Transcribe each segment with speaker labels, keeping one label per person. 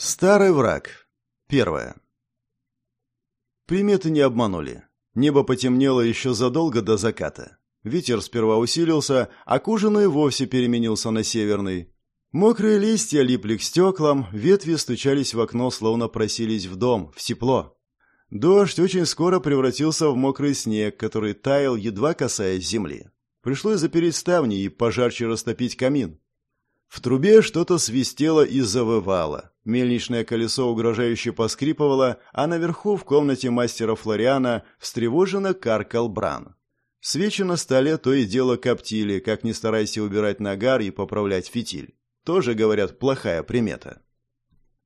Speaker 1: Старый враг. Первое. Приметы не обманули. Небо потемнело еще задолго до заката. Ветер сперва усилился, а к ужину и вовсе переменился на северный. Мокрые листья липли к стеклам, ветви стучались в окно, словно просились в дом, в тепло. Дождь очень скоро превратился в мокрый снег, который таял, едва касаясь земли. Пришлось запереть ставни и пожарче растопить камин. В трубе что-то свистело и завывало. Мельничное колесо угрожающе поскрипывало, а наверху, в комнате мастера Флориана, встревоженно каркал Бран. Свечи на столе то и дело коптили, как не старайся убирать нагар и поправлять фитиль. Тоже, говорят, плохая примета.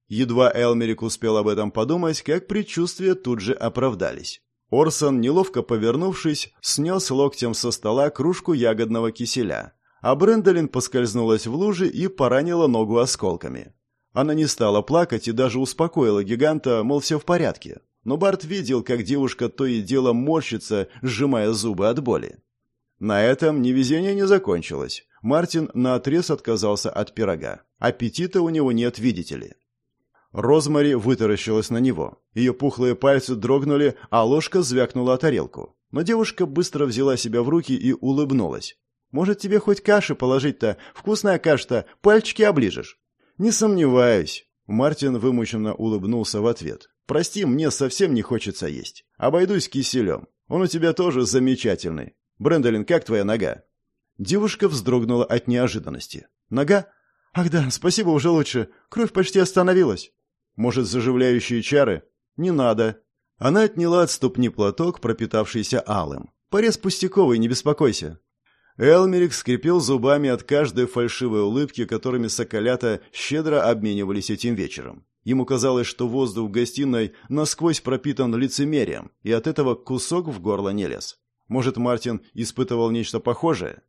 Speaker 1: Едва Элмерик успел об этом подумать, как предчувствия тут же оправдались. Орсон, неловко повернувшись, снес локтем со стола кружку ягодного киселя, а Брэндолин поскользнулась в луже и поранила ногу осколками. Она не стала плакать и даже успокоила гиганта, мол, все в порядке. Но Барт видел, как девушка то и дело морщится, сжимая зубы от боли. На этом невезение не закончилось. Мартин наотрез отказался от пирога. Аппетита у него нет, видите ли. Розмари вытаращилась на него. Ее пухлые пальцы дрогнули, а ложка звякнула о тарелку. Но девушка быстро взяла себя в руки и улыбнулась. Может, тебе хоть каши положить-то? Вкусная каша-то, пальчики оближешь». «Не сомневаюсь». Мартин вымученно улыбнулся в ответ. «Прости, мне совсем не хочется есть. Обойдусь киселем. Он у тебя тоже замечательный. Брэндолин, как твоя нога?» Девушка вздрогнула от неожиданности. «Нога? Ах да, спасибо, уже лучше. Кровь почти остановилась. Может, заживляющие чары? Не надо». Она отняла от ступни платок, пропитавшийся алым. «Порез пустяковый, не беспокойся. Элмерик скрипел зубами от каждой фальшивой улыбки, которыми соколята щедро обменивались этим вечером. Ему казалось, что воздух в гостиной насквозь пропитан лицемерием, и от этого кусок в горло не лез. Может, Мартин испытывал нечто похожее?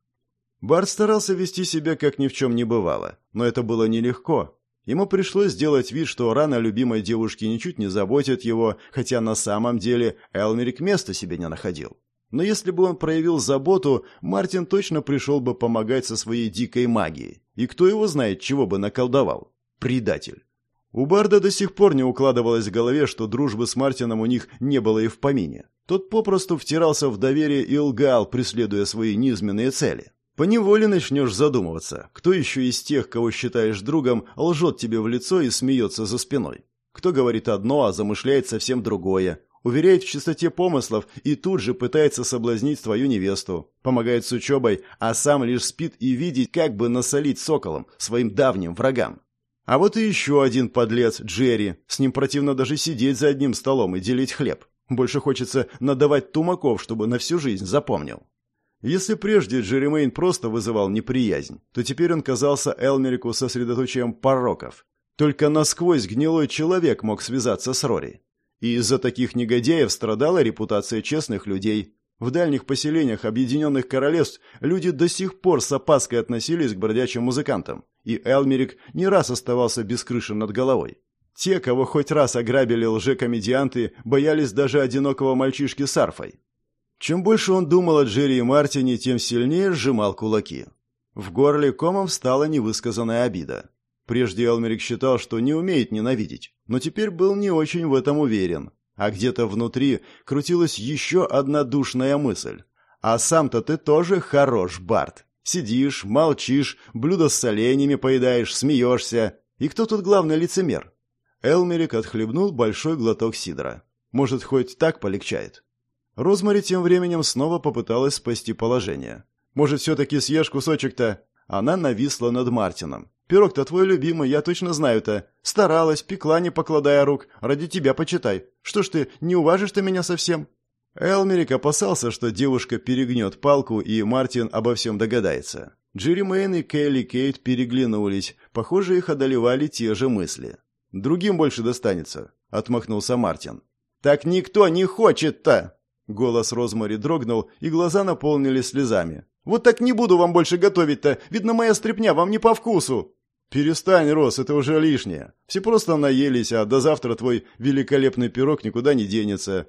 Speaker 1: Барт старался вести себя, как ни в чем не бывало, но это было нелегко. Ему пришлось сделать вид, что рана любимой девушки ничуть не заботит его, хотя на самом деле Элмерик места себе не находил. Но если бы он проявил заботу, Мартин точно пришел бы помогать со своей дикой магией. И кто его знает, чего бы наколдовал? Предатель. У Барда до сих пор не укладывалось в голове, что дружбы с Мартином у них не было и в помине. Тот попросту втирался в доверие и лгал, преследуя свои низменные цели. Поневоле начнешь задумываться, кто еще из тех, кого считаешь другом, лжет тебе в лицо и смеется за спиной. Кто говорит одно, а замышляет совсем другое, уверяет в чистоте помыслов и тут же пытается соблазнить свою невесту, помогает с учебой, а сам лишь спит и видит, как бы насолить соколом, своим давним врагам. А вот и еще один подлец, Джерри. С ним противно даже сидеть за одним столом и делить хлеб. Больше хочется надавать тумаков, чтобы на всю жизнь запомнил. Если прежде Джерри Мэйн просто вызывал неприязнь, то теперь он казался Элмерику сосредоточием пороков. Только насквозь гнилой человек мог связаться с Рори. И из-за таких негодяев страдала репутация честных людей. В дальних поселениях Объединенных Королевств люди до сих пор с опаской относились к бродячим музыкантам, и Элмерик не раз оставался без крыши над головой. Те, кого хоть раз ограбили лжекомедианты, боялись даже одинокого мальчишки с арфой. Чем больше он думал о Джерри и Мартине, тем сильнее сжимал кулаки. В горле комом встала невысказанная обида. Прежде Элмерик считал, что не умеет ненавидеть, но теперь был не очень в этом уверен. А где-то внутри крутилась еще одна душная мысль. «А сам-то ты тоже хорош, Барт. Сидишь, молчишь, блюдо с соленьями поедаешь, смеешься. И кто тут главный лицемер?» Элмерик отхлебнул большой глоток сидра. «Может, хоть так полегчает?» Розмари тем временем снова попыталась спасти положение. «Может, все-таки съешь кусочек-то?» Она нависла над Мартином. Пирог-то твой любимый, я точно знаю-то. Старалась, пекла, не покладая рук. Ради тебя почитай. Что ж ты, не уважишь ты меня совсем?» Элмерик опасался, что девушка перегнет палку, и Мартин обо всем догадается. Джерри Мэйн и Келли Кейт переглянулись. Похоже, их одолевали те же мысли. «Другим больше достанется», — отмахнулся Мартин. «Так никто не хочет-то!» Голос Розмари дрогнул, и глаза наполнились слезами. «Вот так не буду вам больше готовить-то. Видно, моя стряпня вам не по вкусу». «Перестань, Рос, это уже лишнее. Все просто наелись, а до завтра твой великолепный пирог никуда не денется».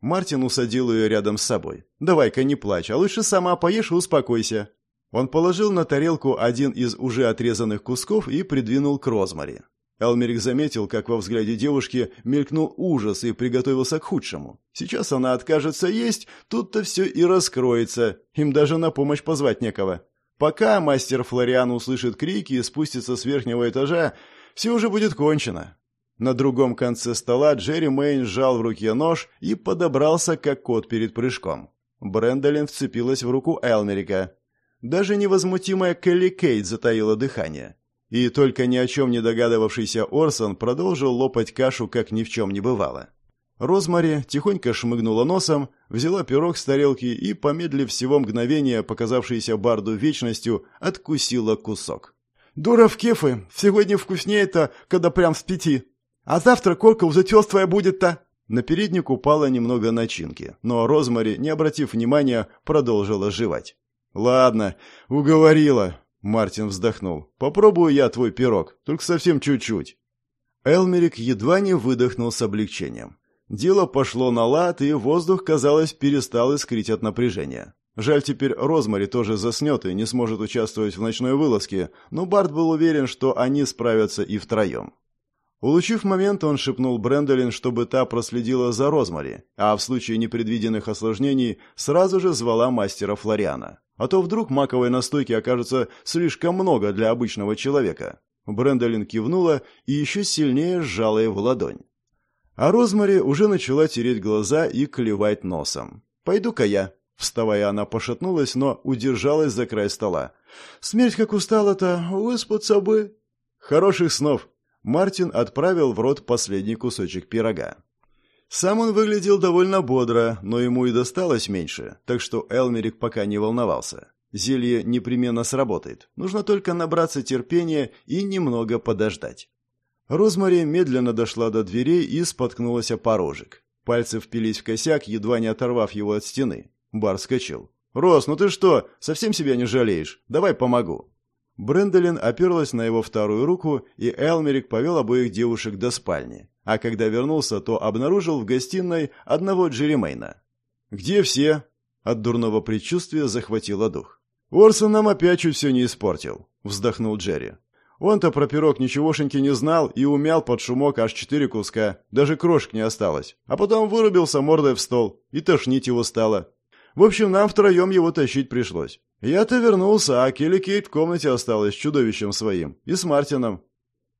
Speaker 1: Мартин усадил ее рядом с собой. «Давай-ка не плачь, а лучше сама поешь и успокойся». Он положил на тарелку один из уже отрезанных кусков и придвинул к Розмари. Элмерик заметил, как во взгляде девушки мелькнул ужас и приготовился к худшему. Сейчас она откажется есть, тут-то все и раскроется, им даже на помощь позвать некого. Пока мастер Флориан услышит крики и спустится с верхнего этажа, все уже будет кончено. На другом конце стола Джерри Мэйн сжал в руке нож и подобрался, как кот перед прыжком. Брэндолин вцепилась в руку Элмерика. Даже невозмутимая Келли Кейт затаила дыхание. И только ни о чем не догадывавшийся Орсон продолжил лопать кашу, как ни в чем не бывало. Розмари тихонько шмыгнула носом, взяла пирог с тарелки и, помедлив всего мгновения, показавшейся Барду вечностью, откусила кусок. «Дура в кефы! Сегодня вкуснее-то, когда прям с пяти! А завтра корка уже тёстая будет-то!» На передник упало немного начинки, но Розмари, не обратив внимания, продолжила жевать. «Ладно, уговорила», — Мартин вздохнул. «Попробую я твой пирог, только совсем чуть-чуть». Элмерик едва не выдохнул с облегчением. Дело пошло на лад, и воздух, казалось, перестал искрить от напряжения. Жаль, теперь Розмари тоже заснет и не сможет участвовать в ночной вылазке, но Барт был уверен, что они справятся и втроем. Улучив момент, он шепнул Брэндолин, чтобы та проследила за Розмари, а в случае непредвиденных осложнений сразу же звала мастера Флориана. А то вдруг маковой настойки окажется слишком много для обычного человека. Брэндолин кивнула и еще сильнее сжала его ладонь. А Розмари уже начала тереть глаза и клевать носом. «Пойду-ка я». Вставая, она пошатнулась, но удержалась за край стола. «Смерть как устала-то, выспаться бы». «Хороших снов!» Мартин отправил в рот последний кусочек пирога. Сам он выглядел довольно бодро, но ему и досталось меньше, так что Элмерик пока не волновался. Зелье непременно сработает. Нужно только набраться терпения и немного подождать. Розмари медленно дошла до дверей и споткнулась о порожек. Пальцы впились в косяк, едва не оторвав его от стены. Бар скачал. «Рос, ну ты что, совсем себя не жалеешь? Давай помогу». Брэндолин оперлась на его вторую руку, и Элмерик повел обоих девушек до спальни. А когда вернулся, то обнаружил в гостиной одного Джеремейна. «Где все?» От дурного предчувствия захватило дух. «Орсон нам опять чуть все не испортил», — вздохнул Джерри. Он-то про пирог ничегошеньки не знал и умял под шумок аж четыре куска, даже крошек не осталось. А потом вырубился мордой в стол, и тошнить его стало. В общем, нам втроем его тащить пришлось. Я-то вернулся, а Келли Кейт в комнате осталась с чудовищем своим и с Мартином.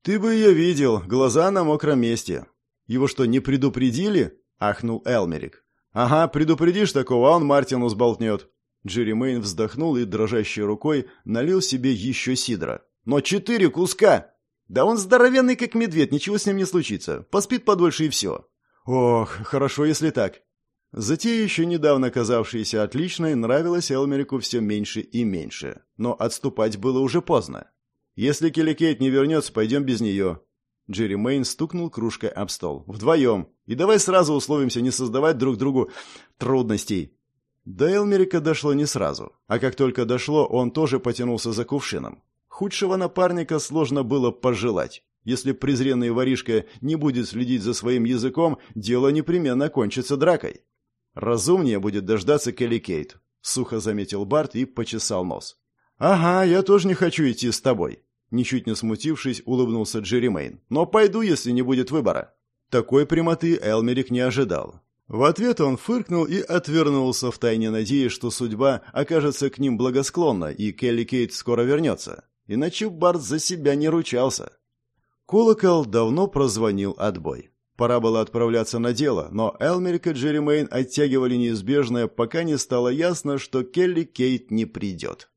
Speaker 1: Ты бы ее видел, глаза на мокром месте. Его что, не предупредили? Ахнул Элмерик. Ага, предупредишь такого, а он Мартину сболтнет. Джерри Мэйн вздохнул и дрожащей рукой налил себе еще сидра. Но четыре куска! Да он здоровенный, как медведь, ничего с ним не случится. Поспит подольше и все. Ох, хорошо, если так. Затея, еще недавно казавшаяся отличной, нравилась Элмерику все меньше и меньше. Но отступать было уже поздно. «Если Келли не вернется, пойдем без нее». Джерри Мэйн стукнул кружкой об стол. «Вдвоем. И давай сразу условимся не создавать друг другу трудностей». До Элмерика дошло не сразу. А как только дошло, он тоже потянулся за кувшином. Худшего напарника сложно было пожелать. Если презренный воришка не будет следить за своим языком, дело непременно кончится дракой. «Разумнее будет дождаться Келли Кейт», — сухо заметил Барт и почесал нос. «Ага, я тоже не хочу идти с тобой», — ничуть не смутившись, улыбнулся Джерри. «Но пойду, если не будет выбора». Такой прямоты Элмерик не ожидал. В ответ он фыркнул и отвернулся, втайне надеясь, что судьба окажется к ним благосклонна, и Келли Кейт скоро вернется. Иначе Барт за себя не ручался. Колокол давно прозвонил отбой. Пора было отправляться на дело, но Элмерик и Джерри оттягивали неизбежное, пока не стало ясно, что Келли Кейт не придет.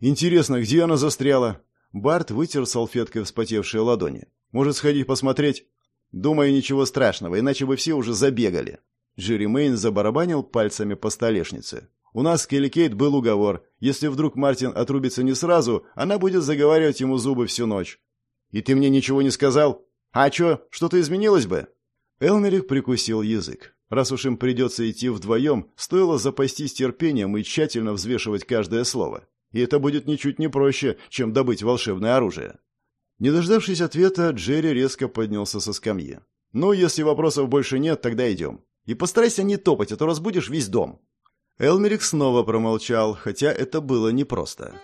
Speaker 1: «Интересно, где она застряла?» Барт вытер салфеткой вспотевшие ладони. «Может, сходить посмотреть?» «Думаю, ничего страшного, иначе бы все уже забегали». Джерри Мэйн забарабанил пальцами по столешнице. «У нас с Келли Кейт был уговор. Если вдруг Мартин отрубится не сразу, она будет заговаривать ему зубы всю ночь». «И ты мне ничего не сказал?» «А чё, что-то изменилось бы?» Элмерик прикусил язык. Раз уж им придется идти вдвоем, стоило запастись терпением и тщательно взвешивать каждое слово. И это будет ничуть не проще, чем добыть волшебное оружие. Не дождавшись ответа, Джерри резко поднялся со скамьи. «Ну, если вопросов больше нет, тогда идем. И постарайся не топать, а то разбудишь весь дом». Элмерик снова промолчал, хотя это было непросто.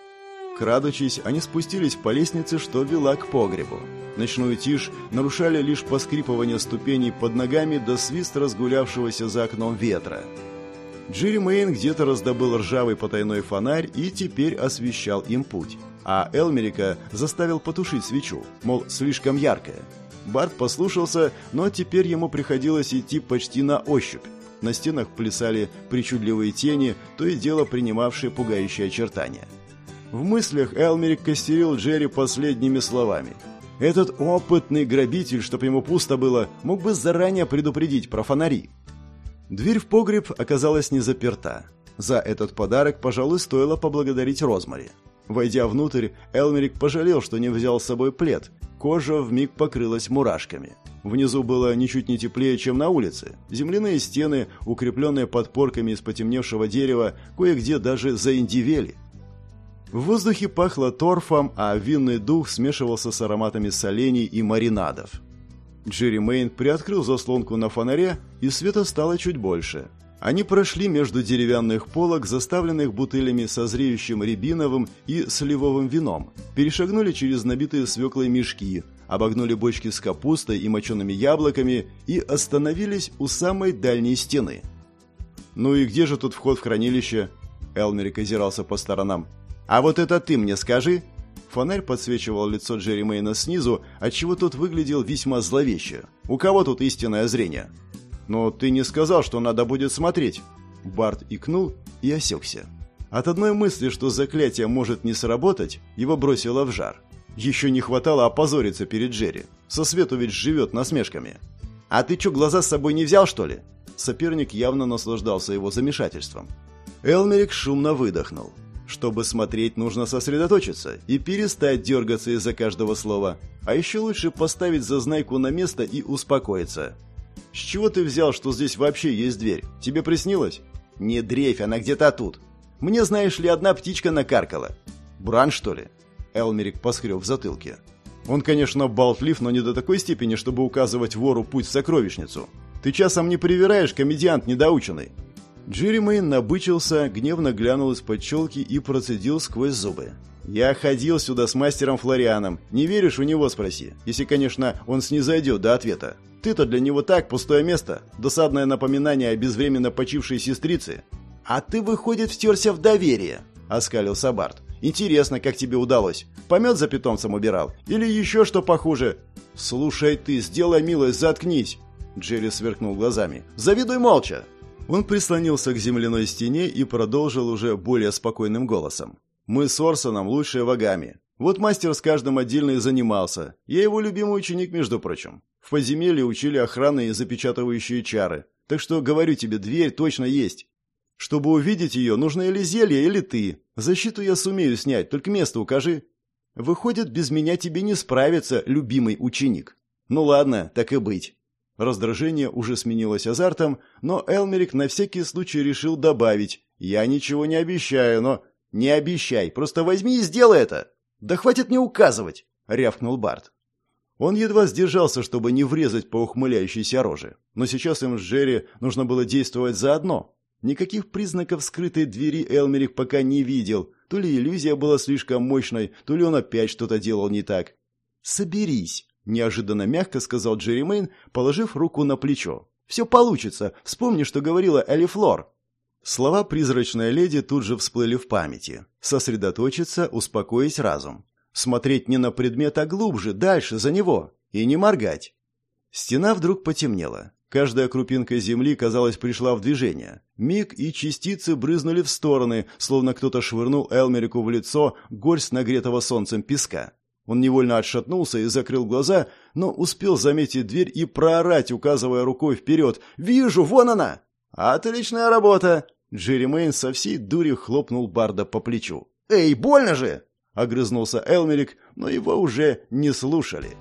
Speaker 1: Крадучись, они спустились по лестнице, что вела к погребу. Ночную тишь нарушали лишь поскрипывание ступеней под ногами до свист разгулявшегося за окном ветра. Джерри Мэйн где-то раздобыл ржавый потайной фонарь и теперь освещал им путь. А Элмерика заставил потушить свечу, мол, слишком яркая. Барт послушался, но теперь ему приходилось идти почти на ощупь. На стенах плясали причудливые тени, то и дело принимавшие пугающие очертания. В мыслях Элмерик костерил Джерри последними словами. Этот опытный грабитель, чтоб ему пусто было, мог бы заранее предупредить про фонари. Дверь в погреб оказалась не заперта. За этот подарок, пожалуй, стоило поблагодарить Розмари. Войдя внутрь, Элмерик пожалел, что не взял с собой плед. Кожа вмиг покрылась мурашками. Внизу было ничуть не теплее, чем на улице. Земляные стены, укрепленные подпорками из потемневшего дерева, кое-где даже заиндивели. В воздухе пахло торфом, а винный дух смешивался с ароматами солений и маринадов. Джерри Мэйн приоткрыл заслонку на фонаре, и света стало чуть больше. Они прошли между деревянных полок, заставленных бутылями со зреющим рябиновым и сливовым вином, перешагнули через набитые свеклой мешки, обогнули бочки с капустой и мочеными яблоками и остановились у самой дальней стены. «Ну и где же тут вход в хранилище?» Элмерик озирался по сторонам. «А вот это ты мне скажи!» Фонарь подсвечивал лицо Джерри Мэйна снизу, отчего тот выглядел весьма зловеще. «У кого тут истинное зрение?» «Но ты не сказал, что надо будет смотреть!» Барт икнул и осекся. От одной мысли, что заклятие может не сработать, его бросило в жар. Еще не хватало опозориться перед Джерри. Со свету ведь живет насмешками. «А ты что, глаза с собой не взял, что ли?» Соперник явно наслаждался его замешательством. Элмерик шумно выдохнул. Чтобы смотреть, нужно сосредоточиться и перестать дергаться из-за каждого слова. А еще лучше поставить зазнайку на место и успокоиться. «С чего ты взял, что здесь вообще есть дверь? Тебе приснилось?» «Не дрейфь, она где-то тут. Мне, знаешь ли, одна птичка накаркала». «Бран, что ли?» Элмерик поскреб в затылке. «Он, конечно, болтлив, но не до такой степени, чтобы указывать вору путь в сокровищницу. Ты часом не привираешь, комедиант недоученный?» Джерри Мэйн набычился, гневно глянул из-под челки и процедил сквозь зубы. «Я ходил сюда с мастером Флорианом. Не веришь, у него спроси. Если, конечно, он снизойдет до ответа. Ты-то для него так, пустое место. Досадное напоминание о безвременно почившей сестрице. А ты, выходит, втерся в доверие», — оскалился Барт. «Интересно, как тебе удалось. Помет за питомцем убирал? Или еще что похуже?» «Слушай ты, сделай милость, заткнись!» Джерри сверкнул глазами. «Завидуй молча!» Он прислонился к земляной стене и продолжил уже более спокойным голосом. «Мы с Орсоном лучшие вагами. Вот мастер с каждым отдельно и занимался. Я его любимый ученик, между прочим. В подземелье учили охраны и запечатывающие чары. Так что, говорю тебе, дверь точно есть. Чтобы увидеть ее, нужно или зелье, или ты. Защиту я сумею снять, только место укажи. Выходит, без меня тебе не справится, любимый ученик. Ну ладно, так и быть. Раздражение уже сменилось азартом, но Элмерик на всякий случай решил добавить. «Я ничего не обещаю, но...» «Не обещай, просто возьми и сделай это!» «Да хватит мне указывать!» — рявкнул Барт. Он едва сдержался, чтобы не врезать по ухмыляющейся роже. Но сейчас им с Джерри нужно было действовать заодно. Никаких признаков скрытой двери Элмерик пока не видел. То ли иллюзия была слишком мощной, то ли он опять что-то делал не так. «Соберись!» Неожиданно мягко сказал Джерри Мэйн, положив руку на плечо. «Все получится. Вспомни, что говорила Элли Флор». Слова призрачной леди тут же всплыли в памяти. Сосредоточиться, успокоить разум. Смотреть не на предмет, а глубже, дальше, за него. И не моргать. Стена вдруг потемнела. Каждая крупинка земли, казалось, пришла в движение. Миг и частицы брызнули в стороны, словно кто-то швырнул Элмерику в лицо горсть нагретого солнцем песка. Он невольно отшатнулся и закрыл глаза, но успел заметить дверь и проорать, указывая рукой вперед. «Вижу, вон она!» «Отличная работа!» Джерри Мэйн со всей дури хлопнул Барда по плечу. «Эй, больно же!» — огрызнулся Элмерик, но его уже не слушали.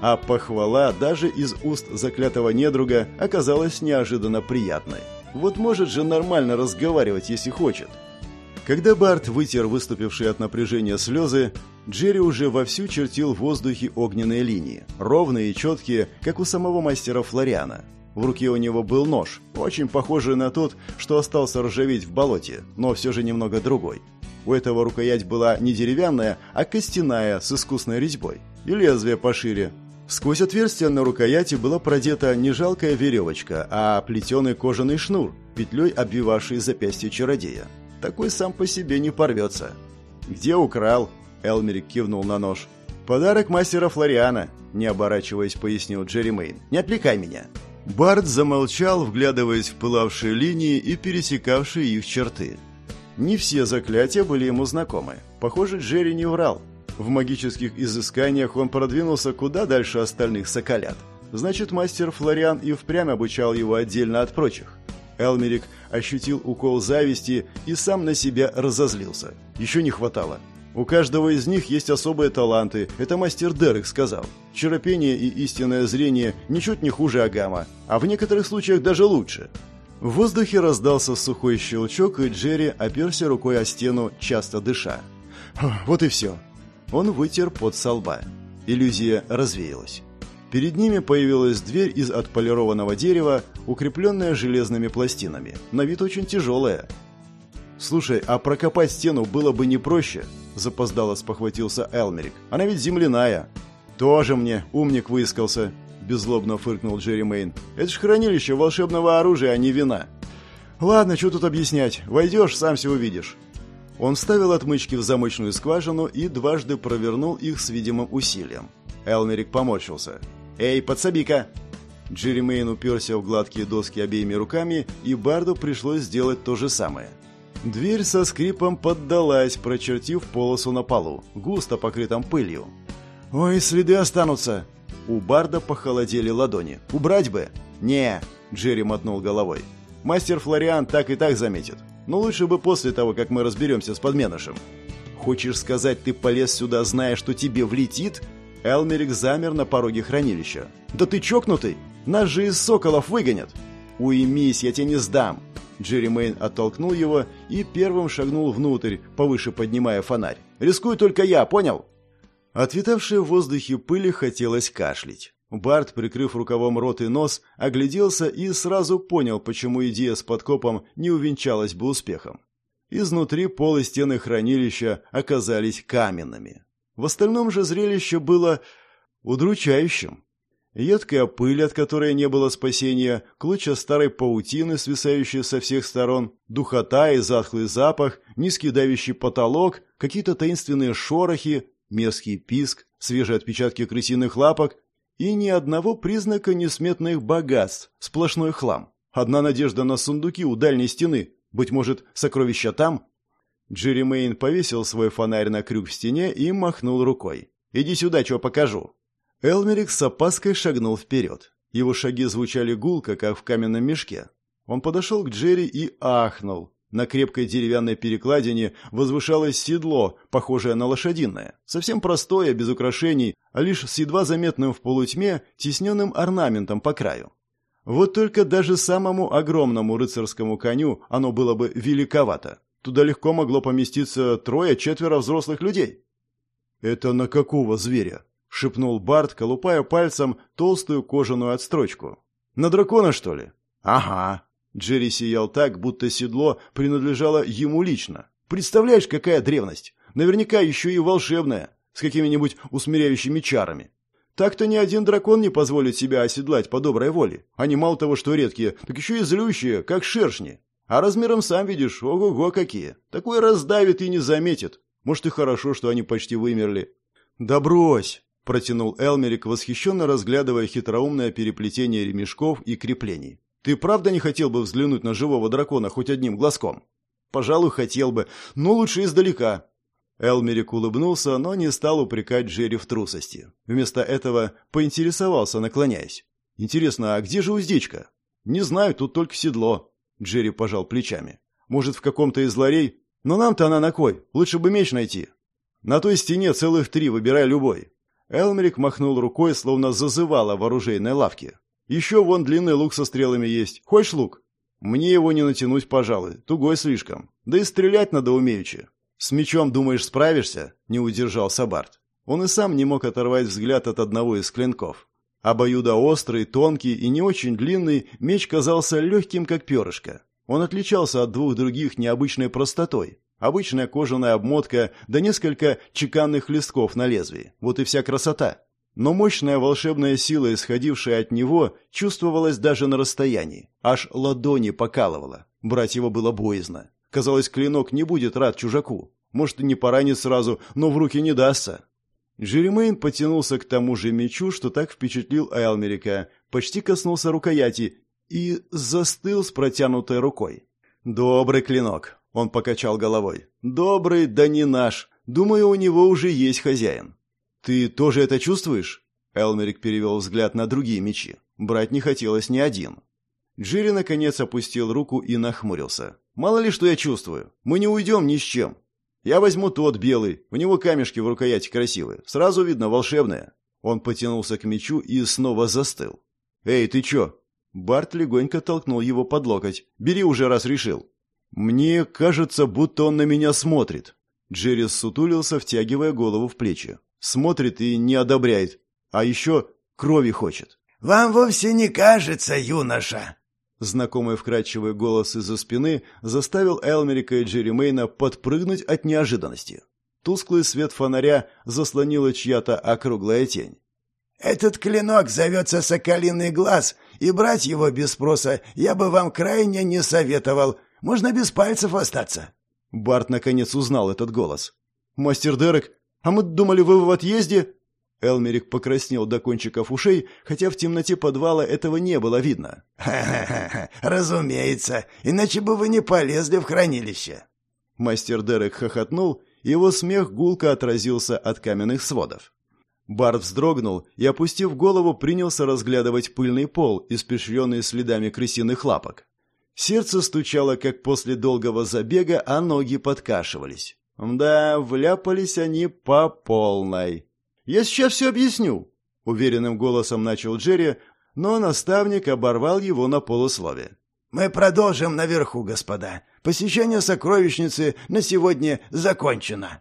Speaker 1: А похвала даже из уст заклятого недруга оказалась неожиданно приятной. Вот может же нормально разговаривать, если хочет. Когда Барт вытер выступившие от напряжения слезы, Джерри уже вовсю чертил в воздухе огненные линии, ровные и четкие, как у самого мастера Флориана. В руке у него был нож, очень похожий на тот, что остался ржаветь в болоте, но все же немного другой. У этого рукоять была не деревянная, а костяная с искусной резьбой. И лезвие пошире. Сквозь отверстие на рукояти была продета не жалкая веревочка, а плетеный кожаный шнур, петлей обвивавший запястье чародея. Такой сам по себе не порвется. «Где украл?» – Элмерик кивнул на нож. «Подарок мастера Флориана», – не оборачиваясь, пояснил Джерри Мэйн. «Не отвлекай меня». Барт замолчал, вглядываясь в пылавшие линии и пересекавшие их черты. Не все заклятия были ему знакомы. Похоже, Джерри не врал. В магических изысканиях он продвинулся куда дальше остальных соколят. Значит, мастер Флориан и впрямь обучал его отдельно от прочих. Элмерик ощутил укол зависти и сам на себя разозлился. Еще не хватало. У каждого из них есть особые таланты, это мастер Дерек сказал. Черопение и истинное зрение ничуть не хуже Агама, а в некоторых случаях даже лучше. В воздухе раздался сухой щелчок, и Джерри оперся рукой о стену, часто дыша. Вот и все. Он вытер под со лба. Иллюзия развеялась. Перед ними появилась дверь из отполированного дерева, укрепленная железными пластинами. На вид очень тяжелая. «Слушай, а прокопать стену было бы не проще?» Запоздало спохватился Элмерик. «Она ведь земляная». «Тоже мне умник выискался», беззлобно фыркнул Джерри Мэйн. «Это ж хранилище волшебного оружия, а не вина». «Ладно, что тут объяснять. Войдешь, сам все увидишь». Он вставил отмычки в замочную скважину и дважды провернул их с видимым усилием. Элмерик поморщился. «Эй, подсоби-ка!» Джерри Мэйн уперся в гладкие доски обеими руками, и Барду пришлось сделать то же самое. Дверь со скрипом поддалась, прочертив полосу на полу, густо покрытом пылью. «Ой, следы останутся!» У Барда похолодели ладони. «Убрать бы!» «Не!» – Джерри мотнул головой. «Мастер Флориан так и так заметит. Но лучше бы после того, как мы разберемся с подменышем». «Хочешь сказать, ты полез сюда, зная, что тебе влетит?» Элмерик замер на пороге хранилища. «Да ты чокнутый! Нас же из соколов выгонят!» «Уймись, я тебе не сдам!» Джерри Мэйн оттолкнул его и первым шагнул внутрь, повыше поднимая фонарь. «Рискую только я, понял?» Отвитавшей в воздухе пыли хотелось кашлять. Барт, прикрыв рукавом рот и нос, огляделся и сразу понял, почему идея с подкопом не увенчалась бы успехом. Изнутри пол и стены хранилища оказались каменными. В остальном же зрелище было удручающим. Едкая пыль, от которой не было спасения, клочья старой паутины, свисающие со всех сторон, духота и затхлый запах, низкий давящий потолок, какие-то таинственные шорохи, мерзкий писк, свежие отпечатки крысиных лапок и ни одного признака несметных богатств, сплошной хлам. Одна надежда на сундуки у дальней стены, быть может, сокровища там? Джерри Мэйн повесил свой фонарь на крюк в стене и махнул рукой. «Иди сюда, что покажу». Элмерик с опаской шагнул вперед. Его шаги звучали гулко, как в каменном мешке. Он подошел к Джерри и ахнул. На крепкой деревянной перекладине возвышалось седло, похожее на лошадиное. Совсем простое, без украшений, а лишь с едва заметным в полутьме тесненным орнаментом по краю. Вот только даже самому огромному рыцарскому коню оно было бы великовато. Туда легко могло поместиться трое-четверо взрослых людей. «Это на какого зверя?» — шепнул Барт, колупая пальцем толстую кожаную отстрочку. «На дракона, что ли?» «Ага», Джерри сиял так, будто седло принадлежало ему лично. Представляешь, какая древность? Наверняка еще и волшебная, с какими-нибудь усмиряющими чарами. Так-то ни один дракон не позволит себя оседлать по доброй воле. Они мало того, что редкие, так еще и злющие, как шершни. А размером сам видишь, ого-го какие. Такой раздавит и не заметит. Может и хорошо, что они почти вымерли. Да брось! Протянул Элмерик, восхищенно разглядывая хитроумное переплетение ремешков и креплений. Ты правда не хотел бы взглянуть на живого дракона хоть одним глазком? Пожалуй, хотел бы, но лучше издалека. Элмерик улыбнулся, но не стал упрекать Джерри в трусости. Вместо этого поинтересовался, наклоняясь. «Интересно, а где же уздечка?» «Не знаю, тут только седло». Джерри пожал плечами. «Может, в каком-то из ларей? Но нам-то она на кой? Лучше бы меч найти». «На той стене целых три, выбирай любой». Элмерик махнул рукой, словно зазывала в оружейной лавке. Еще вон длинный лук со стрелами есть. Хочешь лук? Мне его не натянуть, пожалуй. Тугой слишком. Да и стрелять надо умеючи. С мечом, думаешь, справишься? Не удержался Барт. Он и сам не мог оторвать взгляд от одного из клинков. Обоюдоострый, тонкий и не очень длинный, меч казался легким, как перышко. Он отличался от двух других необычной простотой. Обычная кожаная обмотка, да несколько чеканных листков на лезвии. Вот и вся красота. Но мощная волшебная сила, исходившая от него, чувствовалась даже на расстоянии. Аж ладони покалывала. Брать его было боязно. Казалось, клинок не будет рад чужаку. Может, и не поранит сразу, но в руки не дастся. Жеремейн потянулся к тому же мечу, что так впечатлил Элмерика, почти коснулся рукояти и застыл с протянутой рукой. «Добрый клинок», — он покачал головой. «Добрый, да не наш. Думаю, у него уже есть хозяин». «Ты тоже это чувствуешь?» Элмерик перевел взгляд на другие мечи. Брать не хотелось ни один. Джири наконец опустил руку и нахмурился. «Мало ли что я чувствую. Мы не уйдем ни с чем. Я возьму тот белый. У него камешки в рукояти красивые. Сразу видно, волшебные». Он потянулся к мечу и снова застыл. «Эй, ты чё?» Барт легонько толкнул его под локоть. «Бери уже, раз решил». «Мне кажется, будто он на меня смотрит». Джерри сутулился, втягивая голову в плечи. Смотрит и не одобряет. А еще крови хочет.
Speaker 2: «Вам вовсе не кажется, юноша!»
Speaker 1: Знакомый вкрадчивый голос из-за спины заставил Элмерика и Джерри Мейна подпрыгнуть от неожиданности. Тусклый свет фонаря заслонила чья-то округлая тень.
Speaker 2: «Этот клинок зовется Соколиный Глаз, и брать его без спроса я бы вам крайне не советовал. Можно без пальцев остаться».
Speaker 1: Барт наконец узнал этот голос. «Мастер Дерек, а мы думали, вы в отъезде?» Элмерик покраснел до кончиков ушей, хотя в темноте подвала этого не было видно.
Speaker 2: «Ха-ха-ха! Разумеется, иначе бы вы не полезли в хранилище!»
Speaker 1: Мастер Дерек хохотнул, и его смех гулко отразился от каменных сводов. Барт вздрогнул и, опустив голову, принялся разглядывать пыльный пол, испещренный следами крысиных лапок. Сердце стучало, как после долгого забега, а ноги подкашивались. Да, вляпались они по полной. «Я сейчас все объясню», — уверенным голосом начал Джерри, но наставник оборвал его на полуслове.
Speaker 2: «Мы продолжим наверху, господа. Посещение сокровищницы на сегодня закончено».